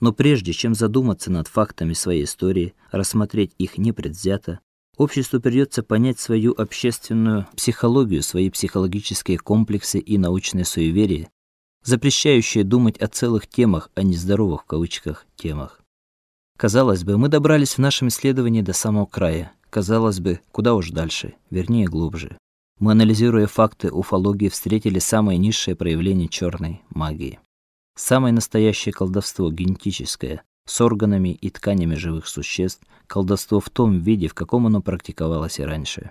Но прежде чем задуматься над фактами своей истории, рассмотреть их непредвзято, обществу придется понять свою общественную психологию, свои психологические комплексы и научные суеверия, запрещающие думать о целых темах, а не здоровых в кавычках темах. Казалось бы, мы добрались в нашем исследовании до самого края. Казалось бы, куда уж дальше, вернее, глубже. Мы, анализируя факты уфологии, встретили самое низшее проявление черной магии. Самое настоящее колдовство генетическое, с органами и тканями живых существ, колдовство в том виде, в каком оно практиковалось и раньше.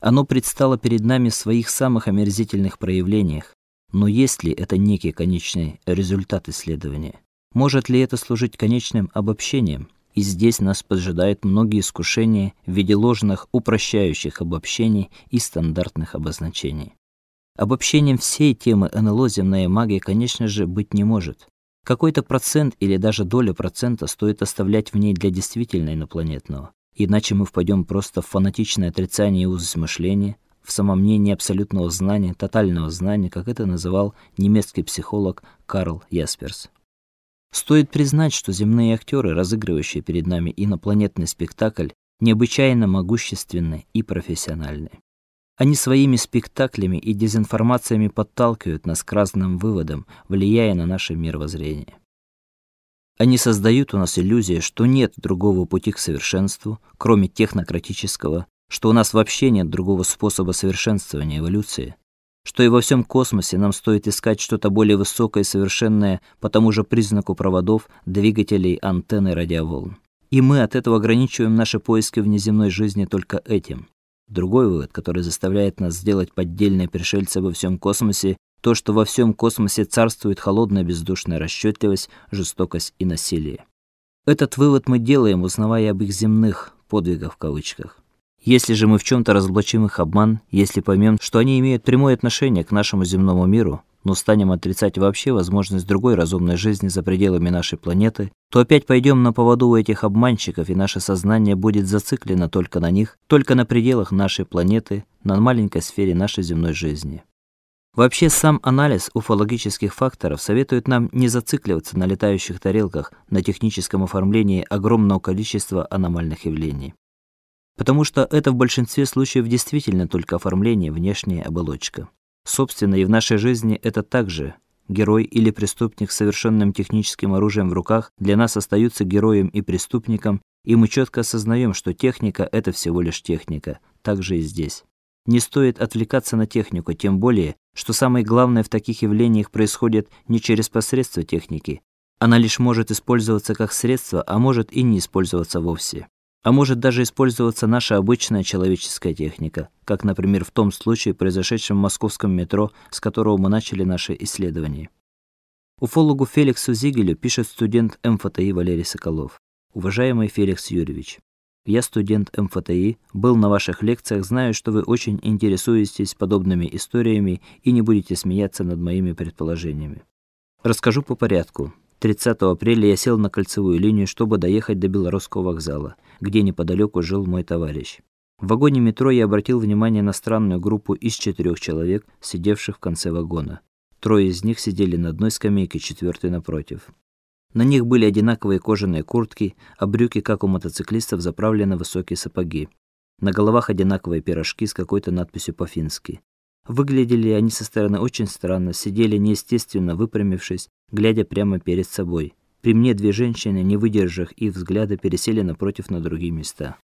Оно предстало перед нами в своих самых омерзительных проявлениях, но есть ли это некий конечный результат исследования? Может ли это служить конечным обобщением? И здесь нас поджидают многие искушения в виде ложных, упрощающих обобщений и стандартных обозначений. Обобщением всей темы НЛО земная магия, конечно же, быть не может. Какой-то процент или даже доля процента стоит оставлять в ней для действительно инопланетного. Иначе мы впадем просто в фанатичное отрицание и узость мышления, в самомнение абсолютного знания, тотального знания, как это называл немецкий психолог Карл Ясперс. Стоит признать, что земные актеры, разыгрывающие перед нами инопланетный спектакль, необычайно могущественны и профессиональны. Они своими спектаклями и дезинформациями подталкивают нас к разным выводам, влияя на наше мировоззрение. Они создают у нас иллюзию, что нет другого пути к совершенству, кроме технократического, что у нас вообще нет другого способа совершенствования эволюции, что и во всем космосе нам стоит искать что-то более высокое и совершенное по тому же признаку проводов, двигателей, антенн и радиоволн. И мы от этого ограничиваем наши поиски внеземной жизни только этим. Другой вывод, который заставляет нас сделать поддельные пришельцы во всем космосе, то, что во всем космосе царствует холодная бездушная расчетливость, жестокость и насилие. Этот вывод мы делаем, узнавая об их земных подвигах в кавычках. Если же мы в чем то разоблачим их обман, если поймем, что они имеют прямое отношение к нашему земному миру, но станем отрицать вообще возможность другой разумной жизни за пределами нашей планеты, то опять пойдем на поводу у этих обманщиков, и наше сознание будет зациклено только на них, только на пределах нашей планеты, на маленькой сфере нашей земной жизни. Вообще сам анализ уфологических факторов советует нам не зацикливаться на летающих тарелках, на техническом оформлении огромного количества аномальных явлений потому что это в большинстве случаев действительно только оформление, внешняя оболочка. Собственно, и в нашей жизни это также герой или преступник с совершенным техническим оружием в руках для нас остаются героем и преступником, и мы четко осознаем, что техника это всего лишь техника. Так же и здесь. Не стоит отвлекаться на технику, тем более, что самое главное в таких явлениях происходит не через посредство техники. Она лишь может использоваться как средство, а может и не использоваться вовсе. А может даже использоваться наша обычная человеческая техника, как, например, в том случае, произошедшем в московском метро, с которого мы начали наше исследование. Уфологу Феликсу Зигелю пишет студент МФТИ Валерий Соколов. Уважаемый Феликс Юрьевич, я студент МФТИ, был на ваших лекциях, знаю, что вы очень интересуетесь подобными историями и не будете смеяться над моими предположениями. Расскажу по порядку. 30 апреля я сел на кольцевую линию, чтобы доехать до Белорусского вокзала, где неподалеку жил мой товарищ. В вагоне метро я обратил внимание на странную группу из четырех человек, сидевших в конце вагона. Трое из них сидели на одной скамейке, четвертый напротив. На них были одинаковые кожаные куртки, а брюки, как у мотоциклистов, заправлены высокие сапоги. На головах одинаковые пирожки с какой-то надписью по-фински. Выглядели они со стороны очень странно, сидели неестественно выпрямившись, глядя прямо перед собой. При мне две женщины, не выдержав их взгляда, пересели напротив на другие места.